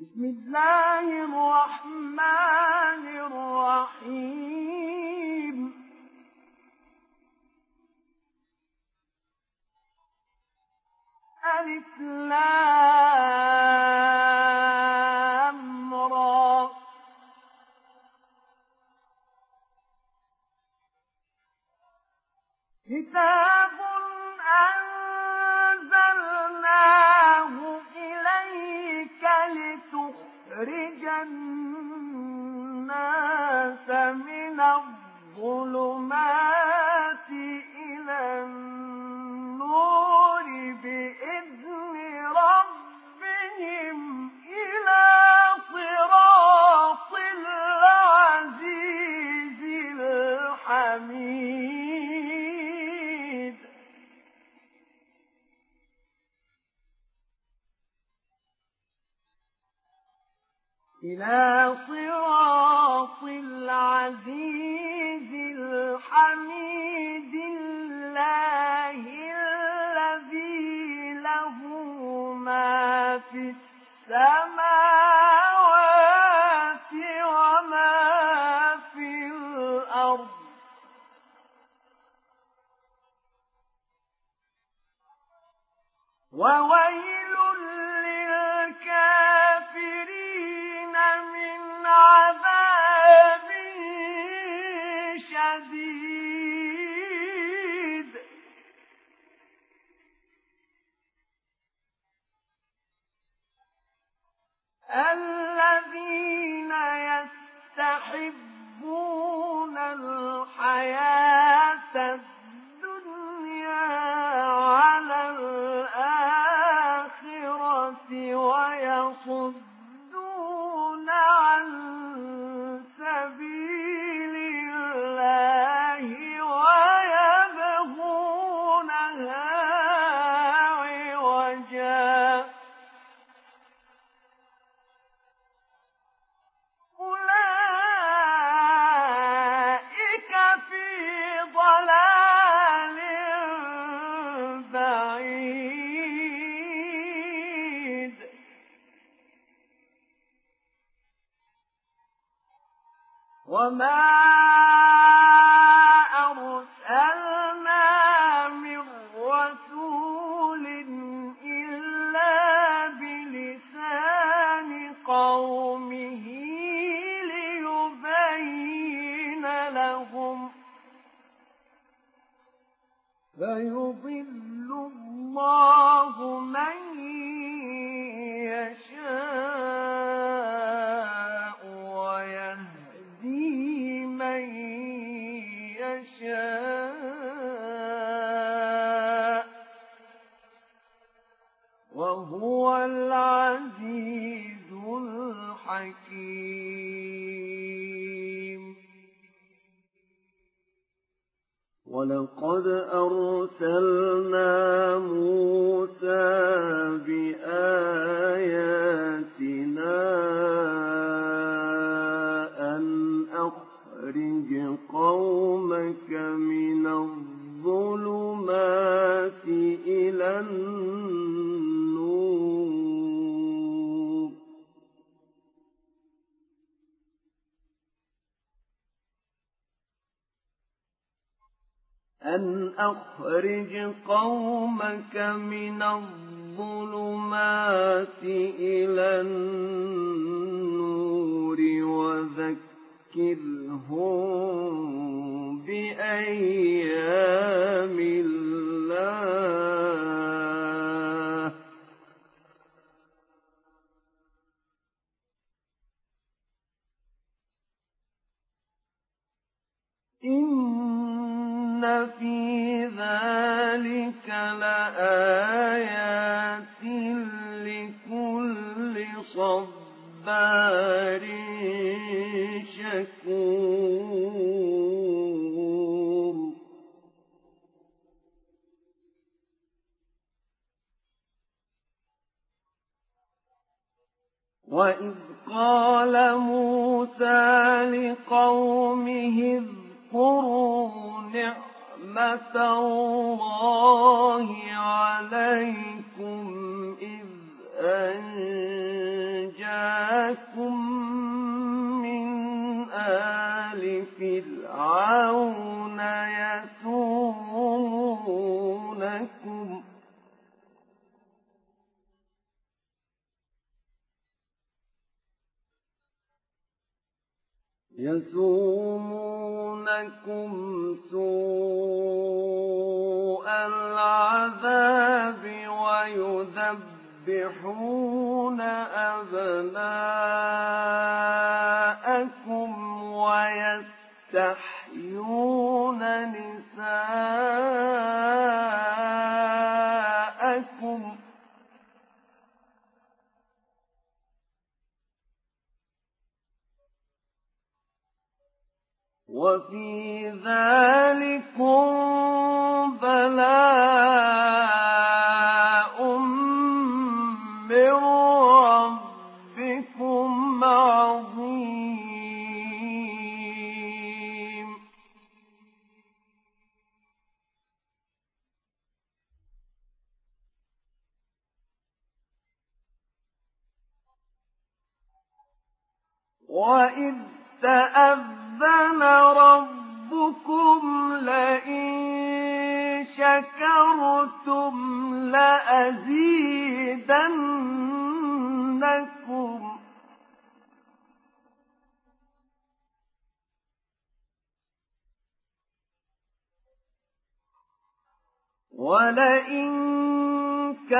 بسم الله الرحمن الرحيم. ألف لامرا كتاب الناس من الظلمات إلى النور. إلى صراط العزيز الحميد الله الذي له ما في السماوات وما في الأرض. وويل من الظالمين صبا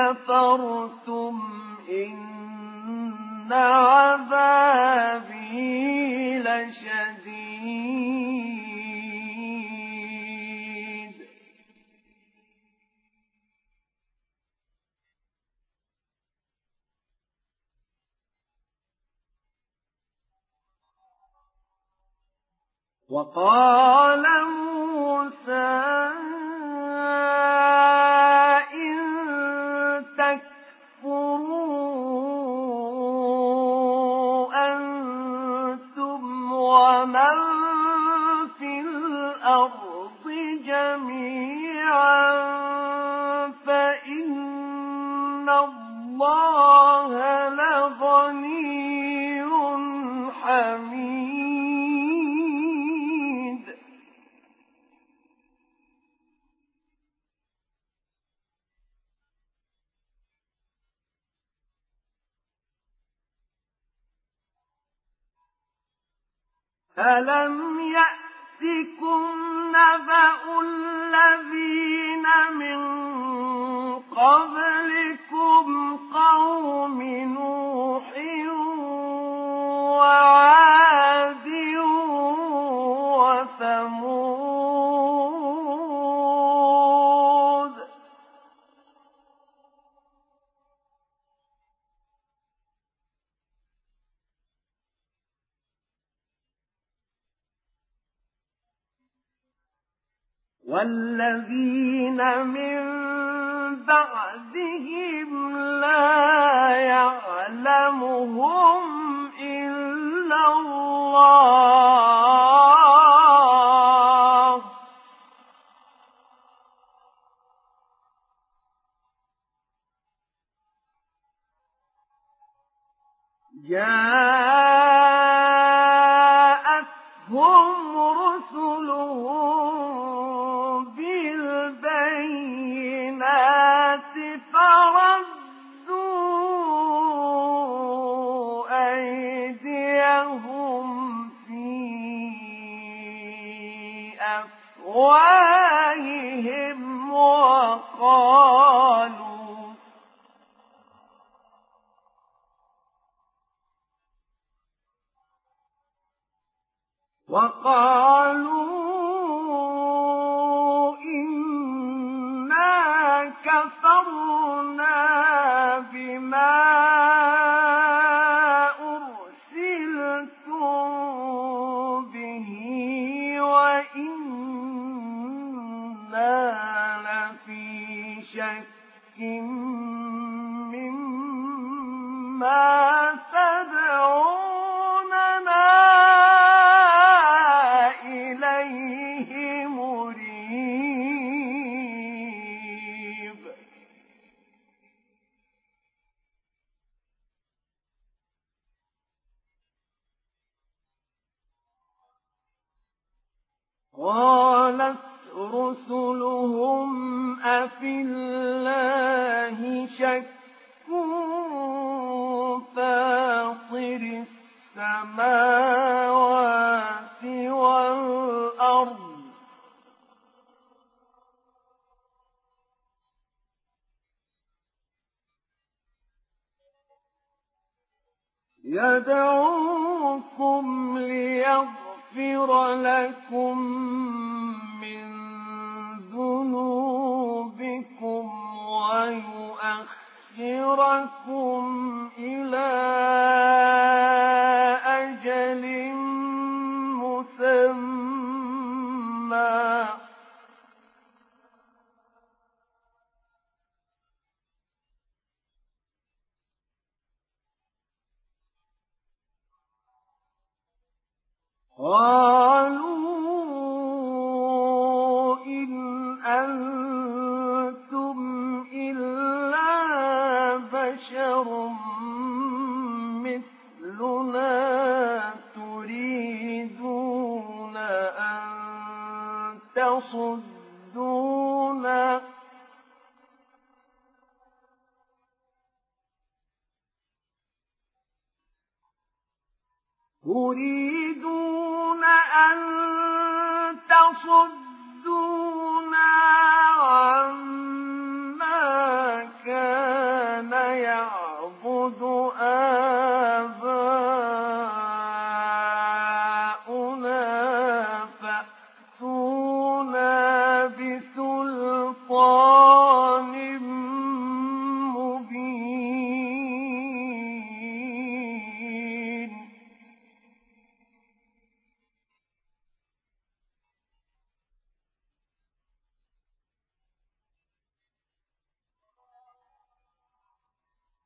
كفرتم إن عذابي لشديد. وقال موسى ألم يأتكم نبأ الذين من قبلكم قوم نوح وعاد والذين من بعدهم لا يعلمهم إلا الله. جاءتهم رسلهم أفواههم وقالوا وقالوا ليغفر لكم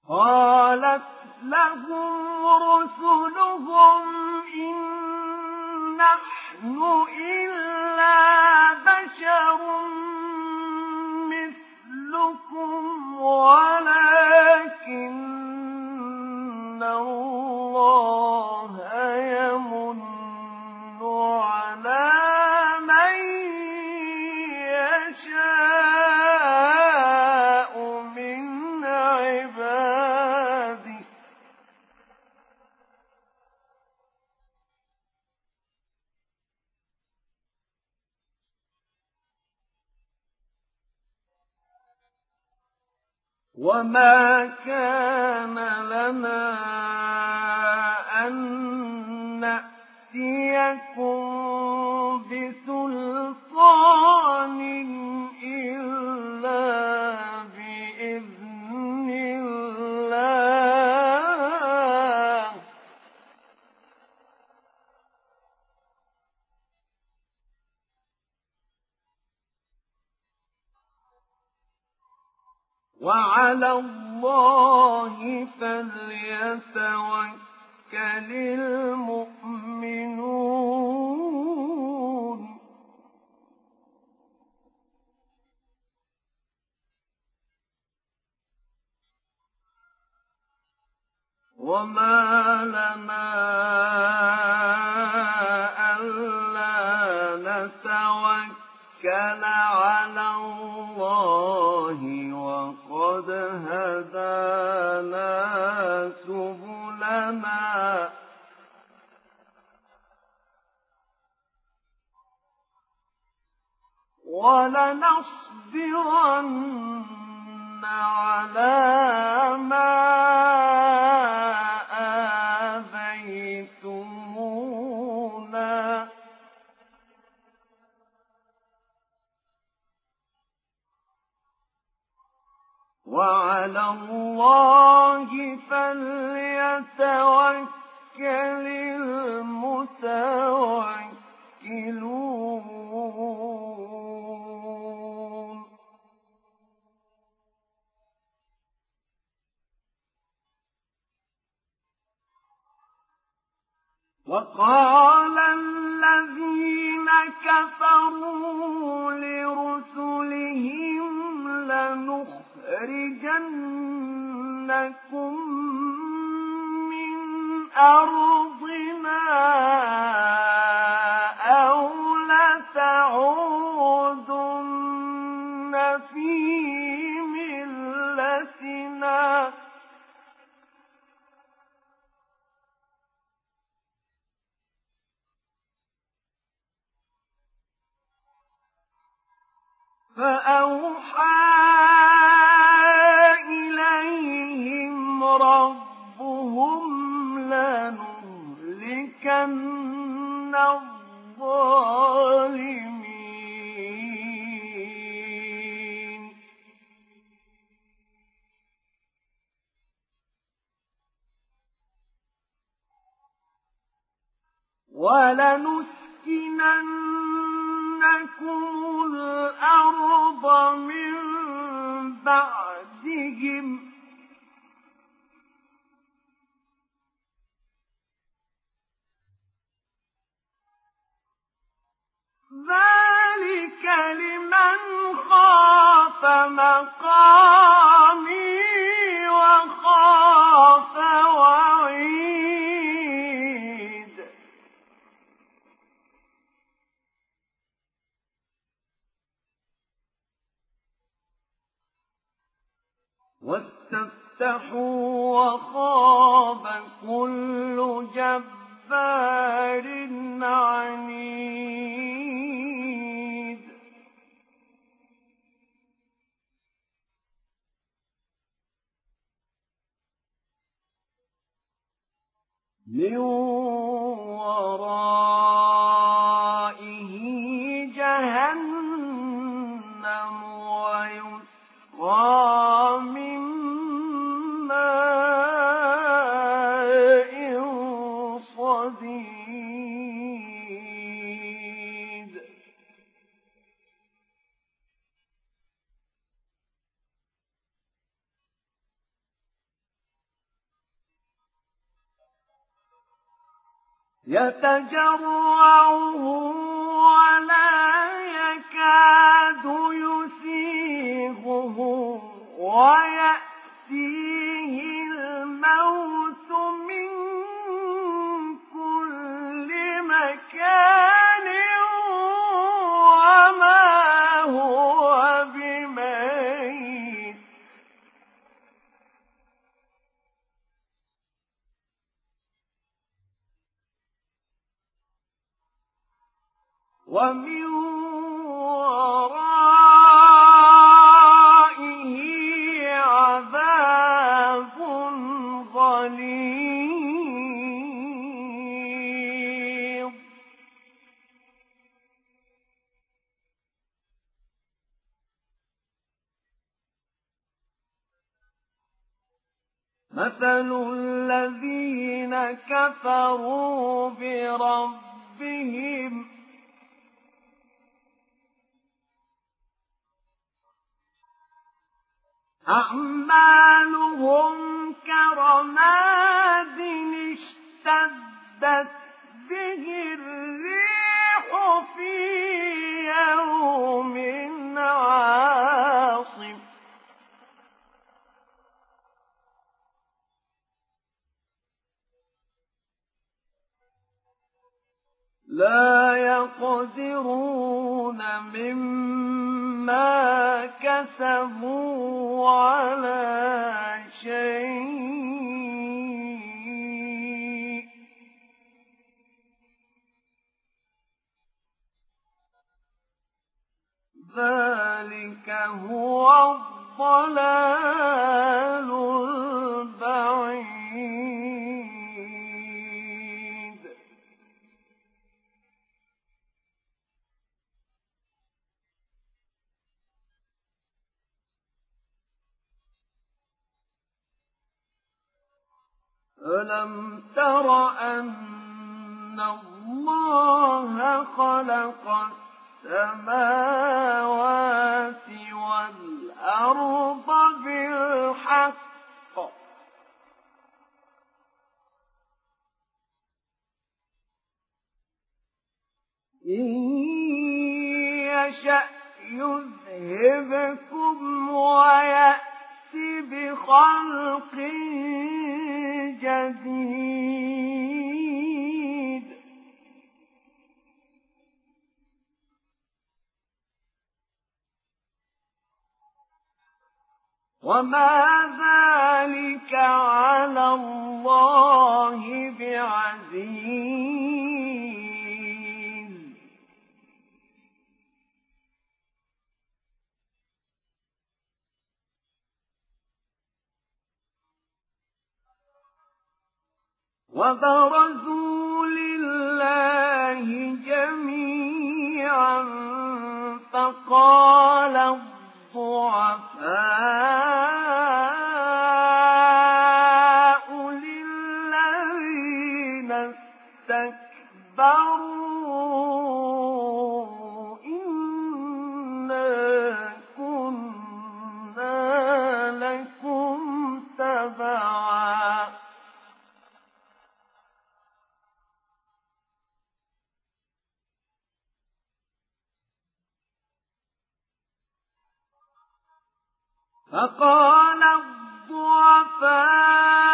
قالت لهم رسلهم إن نحن إلا بشر مثلكم ولكن وما كان لنا أن نأتيكم بسلطان وعلى الله فليتوكل المؤمنون. وما لنا هدانا سبلنا ولنصبرن على ما وعلى الله فليتوكل المتوكلون. وقال الذين كفروا لرسلهم لنخرجنكم من أرضنا من مثل الذين كفروا بربهم أعمالهم كرماد اشتدت به الريح في يوم عاصف لا يقدرون مما كسبوا على شيء. ذلك هو الضلال البعيد. ألم تر أن الله خلق السماوات وما فقال الضعفاء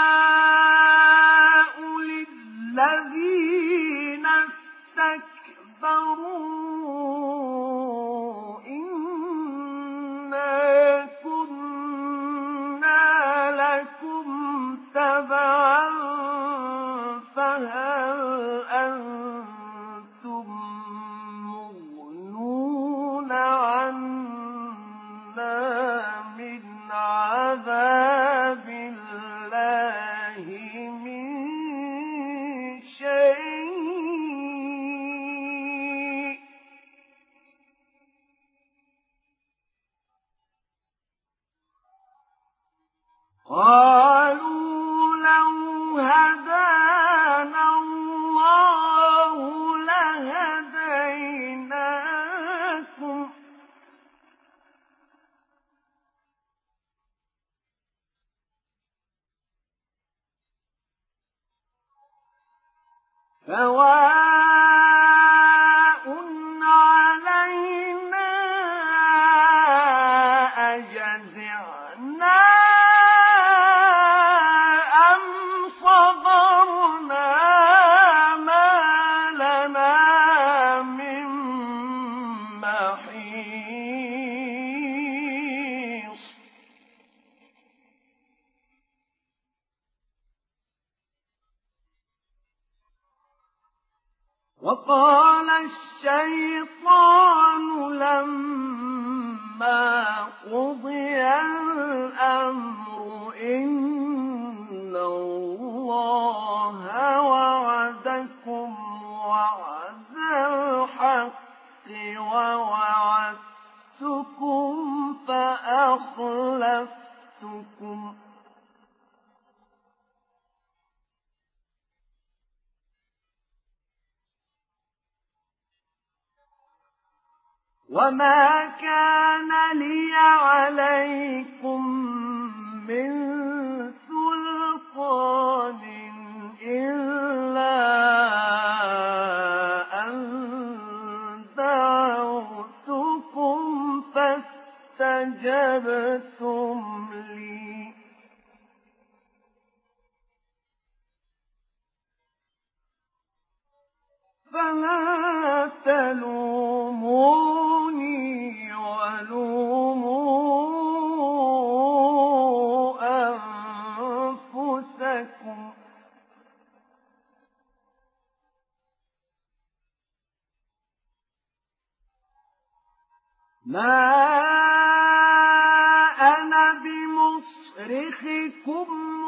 بمصرخكم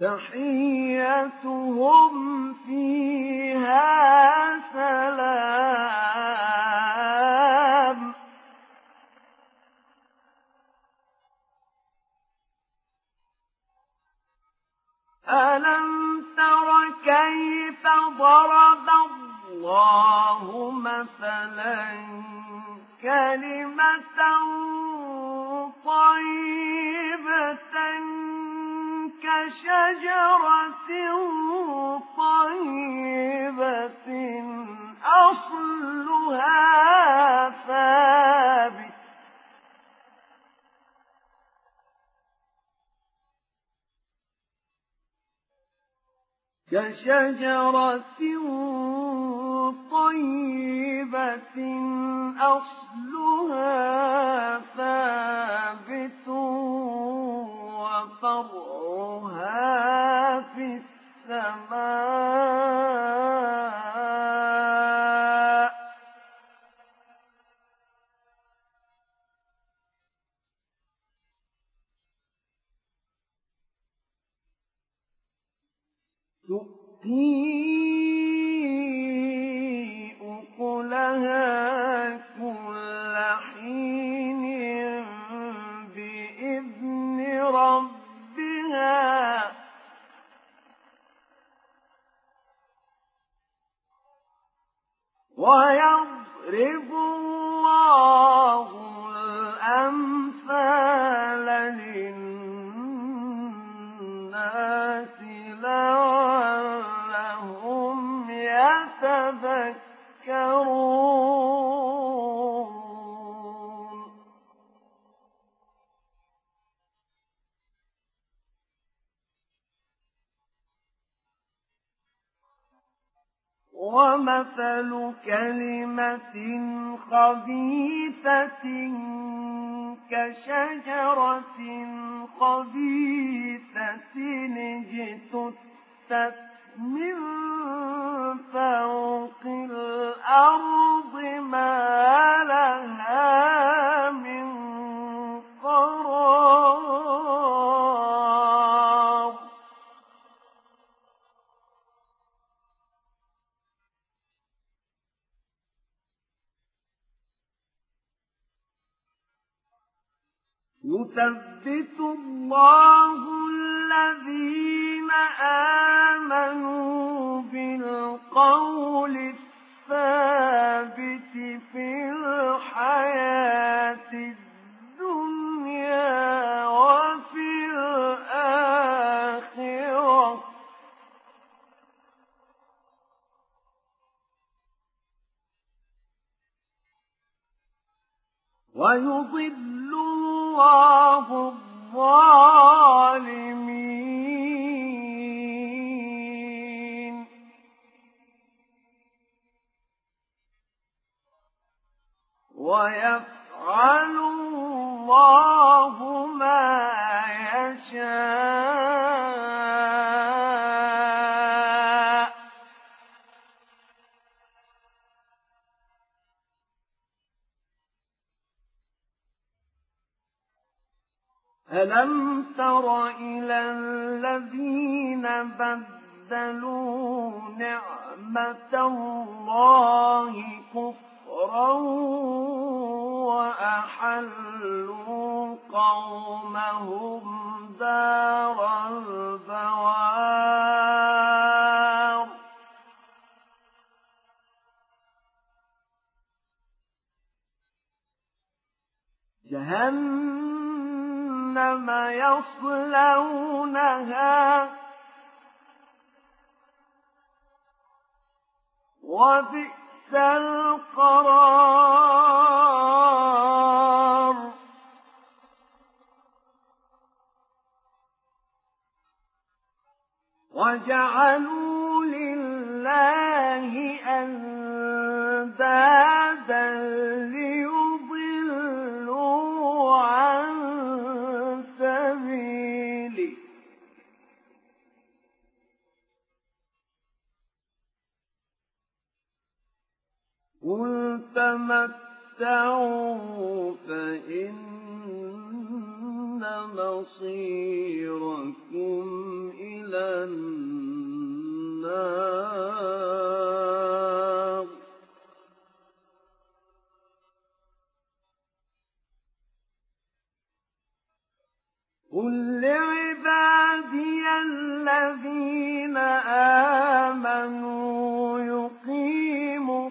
تحيتهم فيها سلام. ألم تر كيف ضرب الله مثلا كلمة طيبة؟ كشجرة طيبة أصلها ثابت. كشجرة طيبة أصلها ثابت. وفرعها في السماء. تؤتي أكلها ويضرب ومثل كلمة خبيثة كشجرة خبيثة اجتثت من فوق الأرض ما لها يثبت الله الذين آمنوا بالقول الثابت في الحياة الدنيا وفي الآخرة. ويضل الله الظالمين. ويفعل الله ما يشاء. ألم تر إلى الذين بدلوا نعمة الله كفرا وأحلوا قومهم دار البوار جهنم يصلونها وبئس القرار. وجعلوا لله أندادا تمتعوا فإن مصيركم إلى النار. قل لعبادي الذين آمنوا يقيموا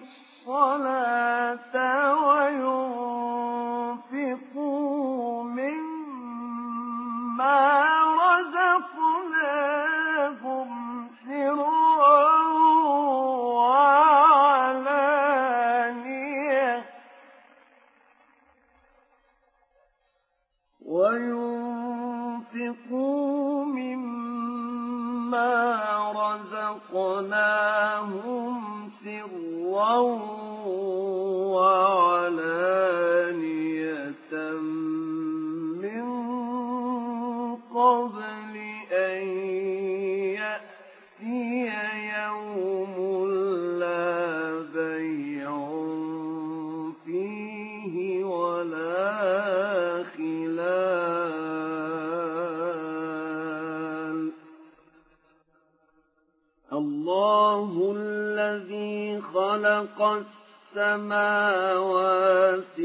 الصلاة وينفقوا مما خلق السماوات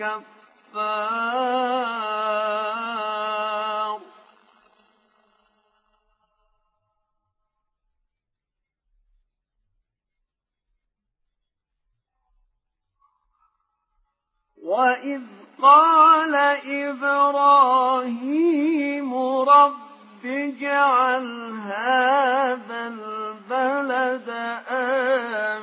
كفار وإذ قال إبراهيم رب اجعل هذا البلد آمنا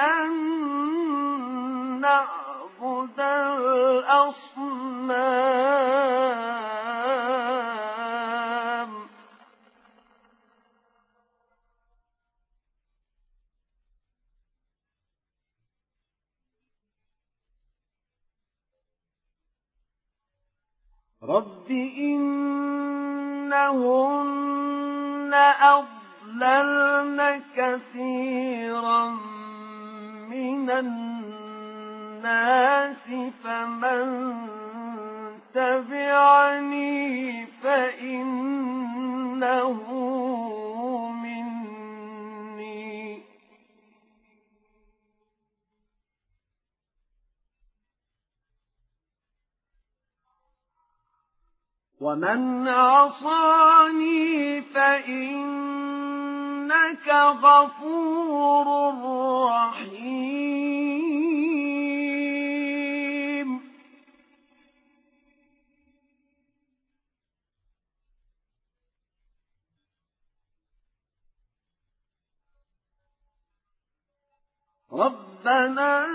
أن نعبد الأصنام. رب إنهن أضل أضللن كثيرا من الناس فمن تبعني فإنه مني. ومن عصاني فإنه إنك غفور رحيم. ربنا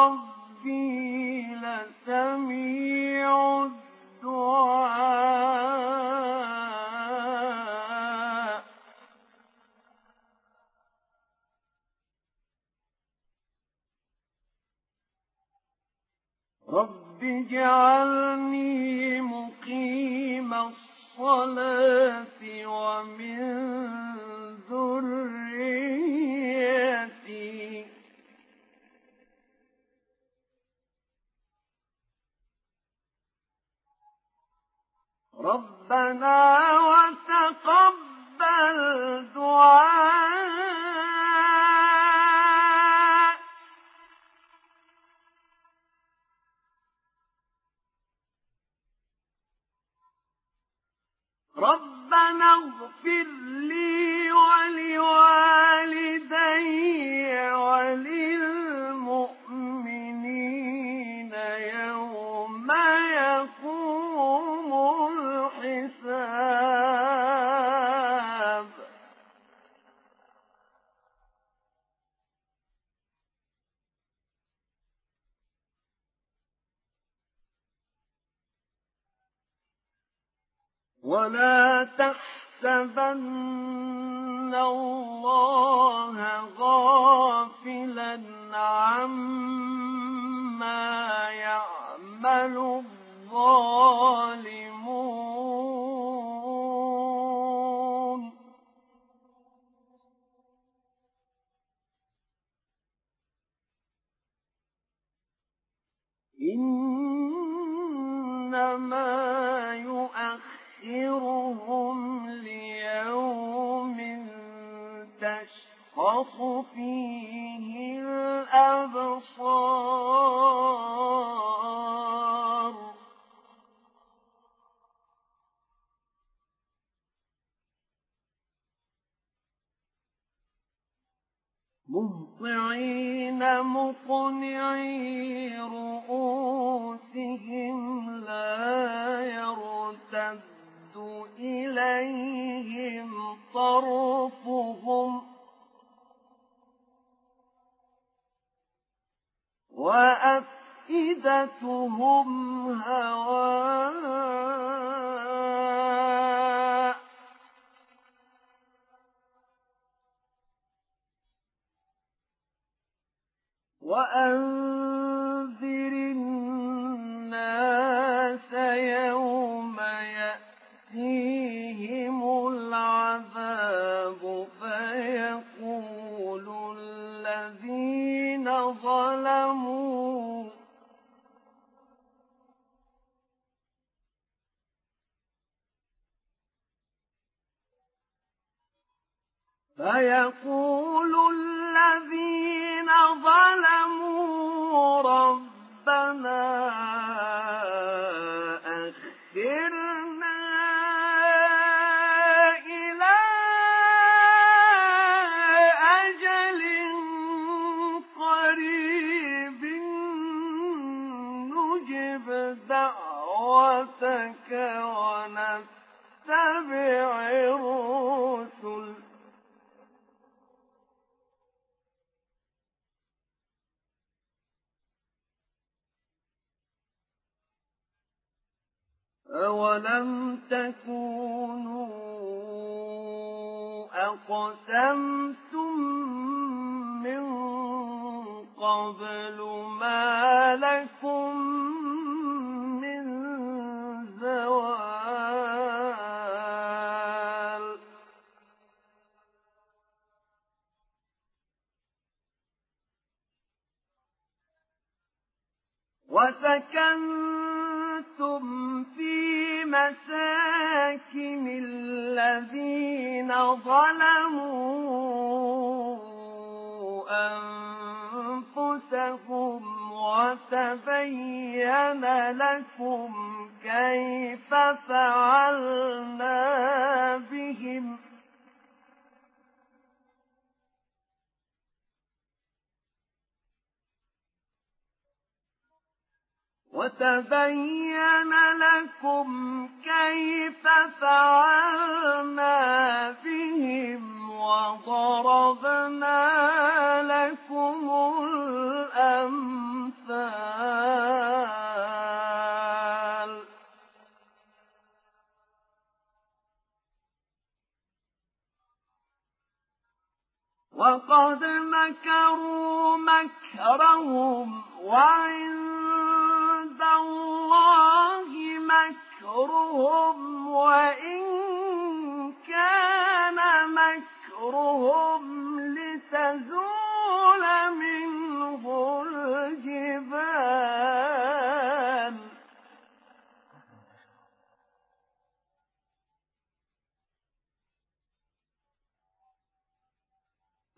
ربي لسميع الدعاء. رب اجعلني مقيم الصلاة يعمل الظالمون فيقول الذين أولم تكونوا أقسمتم من قبل ما لكم من زوال وسكنتم في مساكن الذين ظلموا أنفسهم وتبين لكم كيف فعلنا بهم وتبين لكم كيف فعلنا بهم وضربنا لكم الأمثال. وقد مكروا مكرهم وعند الله مكرهم وإن كان مكرهم لتزول منه الجبال.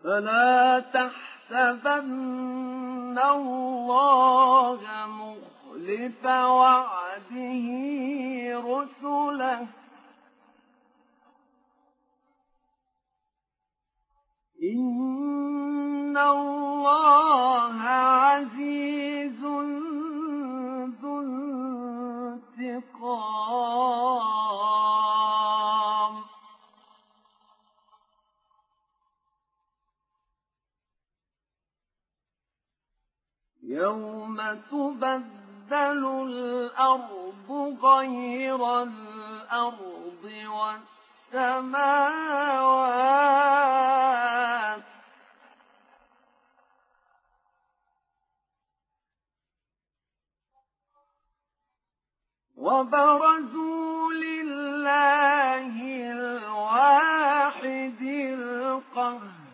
فلا تحسبن الله مخلف وعده رسله. إن الله عزيز ذو انتقام. يوم تبدل الأرض غير الأرض السماوات وبرزوا لله الواحد القهار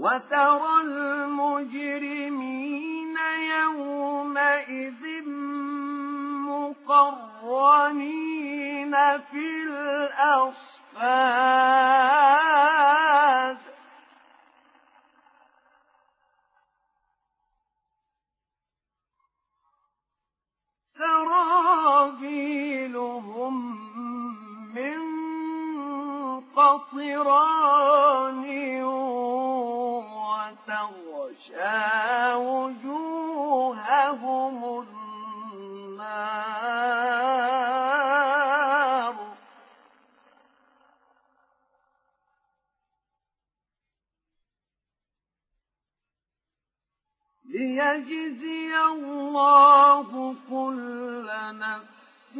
وترى المجرمين يومئذ مقرنين في الأصفاد. سرابيلهم من قطران وتغشى وجوههم النار. ليجزي الله كل نفس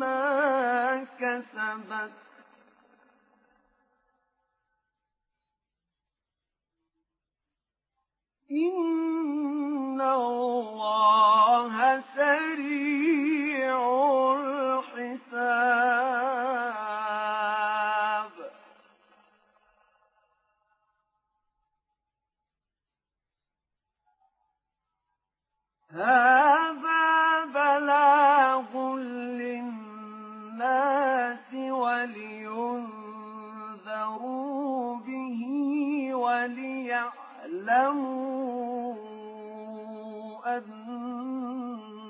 ما كسبت إن الله سريع الحساب هذا بلاغ للناس ولينذروا به وليعلموا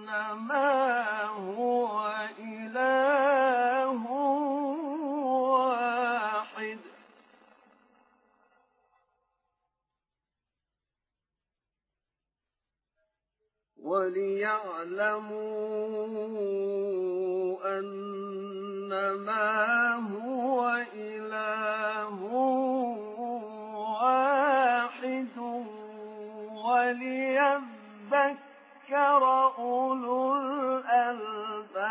أنما هو إله واحد وليعلموا أنما هو إله وَلِيَذَّكَّرَ أُولُو الْأَلْبَابِ.